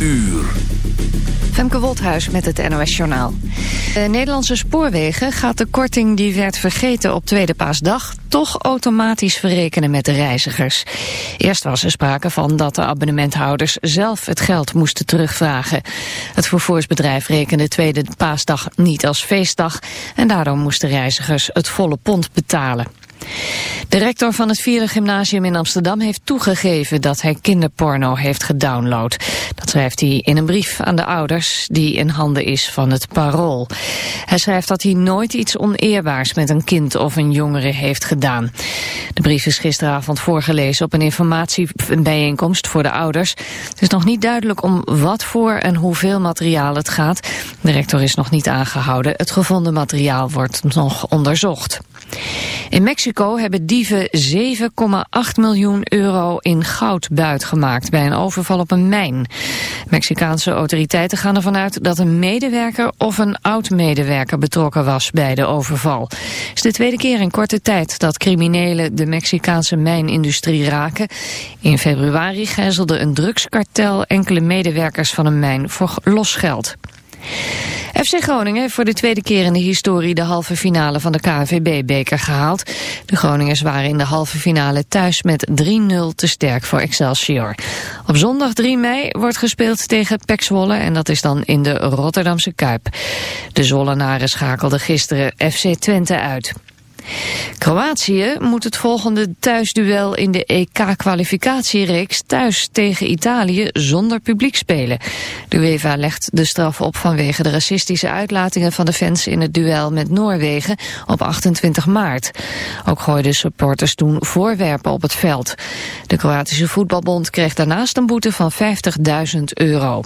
Uur. Femke Wolthuis met het NOS Journaal. De Nederlandse spoorwegen gaat de korting die werd vergeten op Tweede Paasdag... toch automatisch verrekenen met de reizigers. Eerst was er sprake van dat de abonnementhouders zelf het geld moesten terugvragen. Het vervoersbedrijf rekende Tweede Paasdag niet als feestdag... en daardoor moesten reizigers het volle pond betalen. De rector van het vierde gymnasium in Amsterdam heeft toegegeven dat hij kinderporno heeft gedownload. Dat schrijft hij in een brief aan de ouders die in handen is van het parool. Hij schrijft dat hij nooit iets oneerbaars met een kind of een jongere heeft gedaan. De brief is gisteravond voorgelezen op een informatiebijeenkomst voor de ouders. Het is nog niet duidelijk om wat voor en hoeveel materiaal het gaat. De rector is nog niet aangehouden. Het gevonden materiaal wordt nog onderzocht. In Mexico hebben dieven 7,8 miljoen euro in goud buitgemaakt bij een overval op een mijn. Mexicaanse autoriteiten gaan ervan uit dat een medewerker of een oud-medewerker betrokken was bij de overval. Het is de tweede keer in korte tijd dat criminelen de Mexicaanse mijnindustrie raken. In februari gijzelde een drugskartel enkele medewerkers van een mijn voor losgeld. FC Groningen heeft voor de tweede keer in de historie de halve finale van de KNVB-beker gehaald. De Groningers waren in de halve finale thuis met 3-0 te sterk voor Excelsior. Op zondag 3 mei wordt gespeeld tegen PEC Zwolle en dat is dan in de Rotterdamse Kuip. De Zwollenaren schakelden gisteren FC Twente uit. Kroatië moet het volgende thuisduel in de EK-kwalificatiereeks thuis tegen Italië zonder publiek spelen. De UEFA legt de straf op vanwege de racistische uitlatingen van de fans in het duel met Noorwegen op 28 maart. Ook gooiden supporters toen voorwerpen op het veld. De Kroatische voetbalbond kreeg daarnaast een boete van 50.000 euro.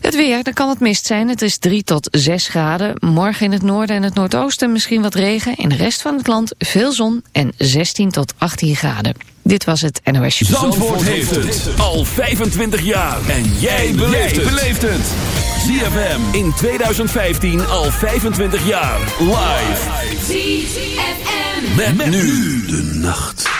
Het weer, er kan wat mist zijn. Het is 3 tot 6 graden. Morgen in het noorden en het noordoosten misschien wat regen. In de rest van het land veel zon en 16 tot 18 graden. Dit was het NOS Show. Zandvoort heeft het al 25 jaar. En jij beleeft het. ZFM in 2015 al 25 jaar. Live. ZFM. Met, nu de nacht.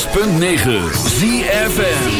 106.9 ZFN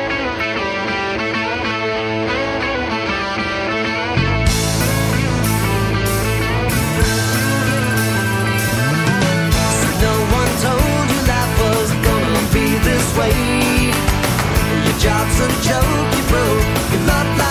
Job's a joke you broke. Your love life's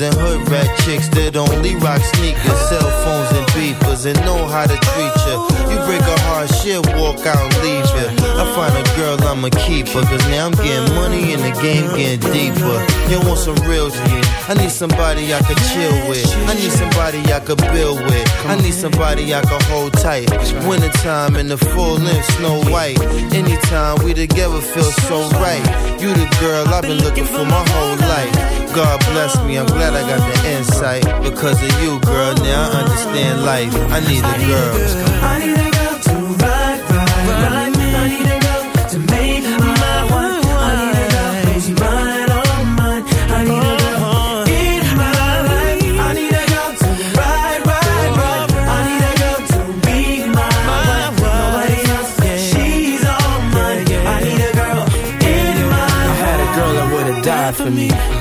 And hood rat chicks that only rock sneakers, cell phones, and beepers. And know how to treat you. You break a heart, shit, walk out and leave it. I find a girl, I'ma keep her. Cause now I'm getting money game getting deeper. You want some real shit? I need somebody I could chill with. I need somebody I could build with. I need somebody I could hold tight. Wintertime in the full length, snow white. Anytime we together feel so right. You the girl I've been looking for my whole life. God bless me, I'm glad I got the insight. Because of you, girl, now I understand life. I need a girl. I need a girl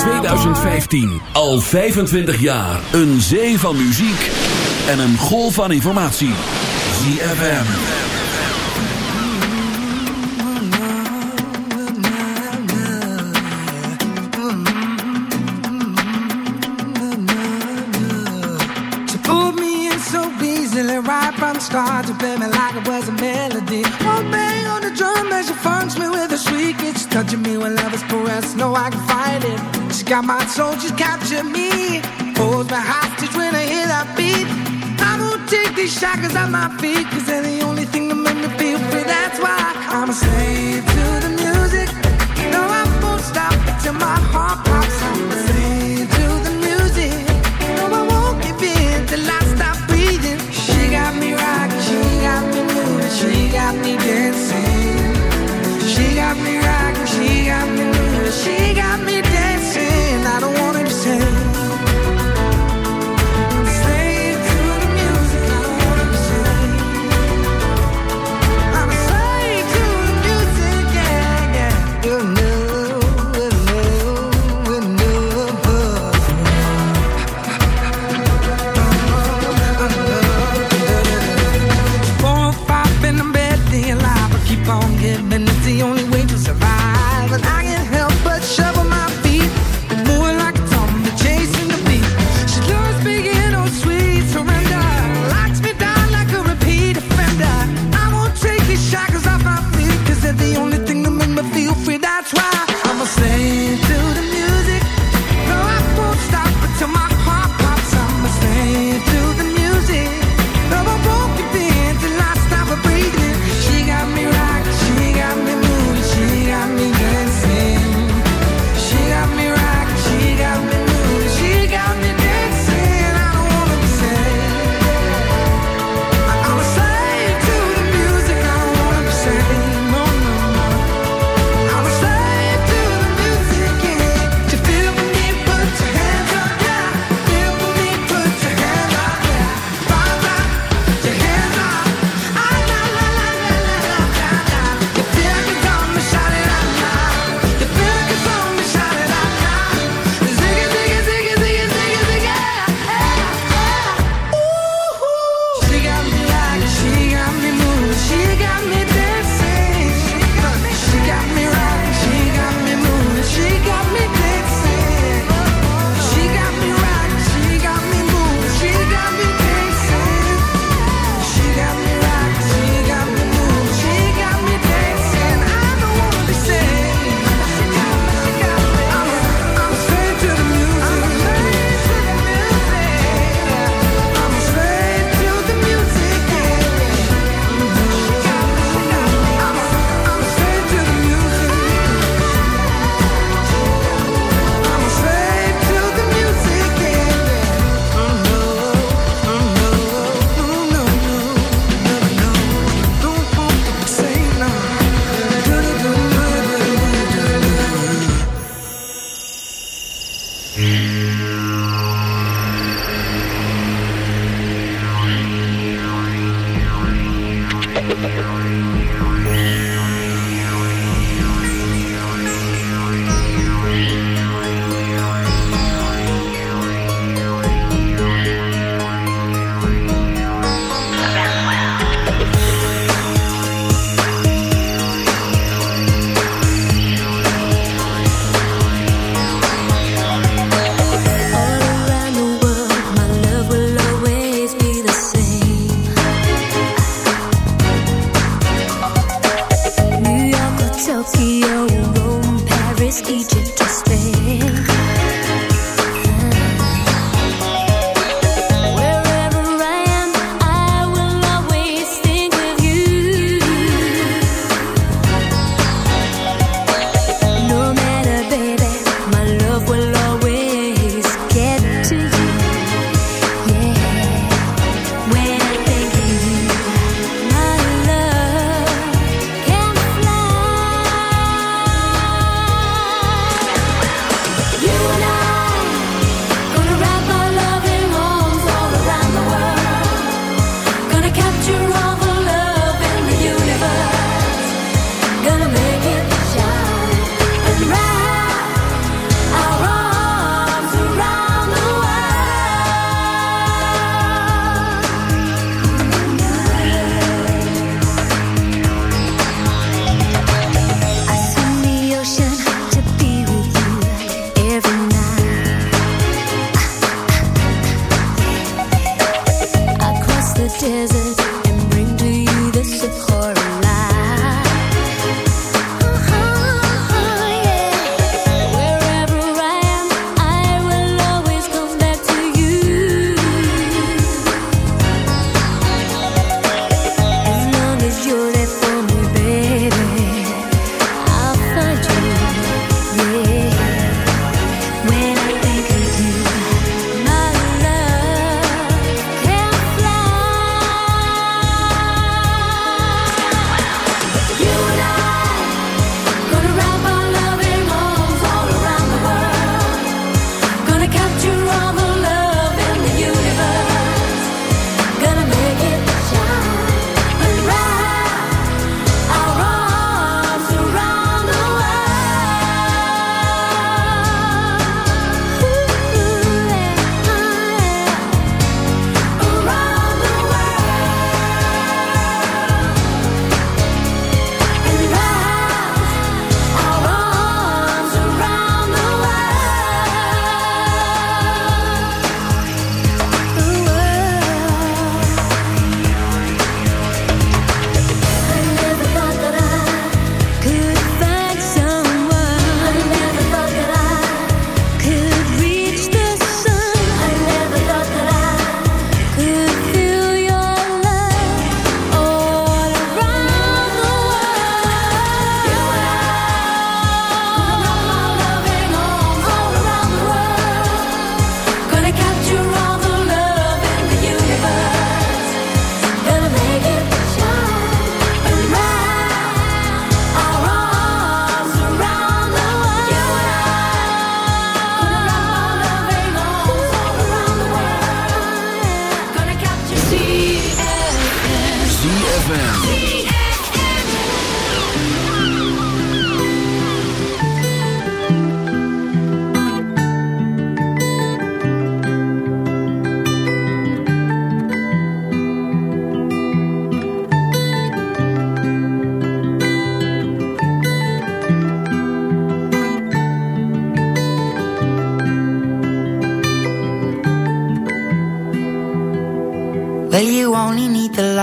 2015 al 25 jaar een zee van muziek en een golf van informatie. ZFM. She pulled me in so easily right from the start to play me like it was a melody. One bang on the drum as she funks me with touching me when love is caressed. No, I can fight it. She got my soul, she's captured me. Holds me hostage when I hear that beat. I won't take these shackles off my feet, cause they're the only thing that make me feel free. That's why I'm a slave to the music. No, I won't stop till my heart pops.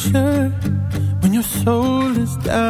picture when your soul is down.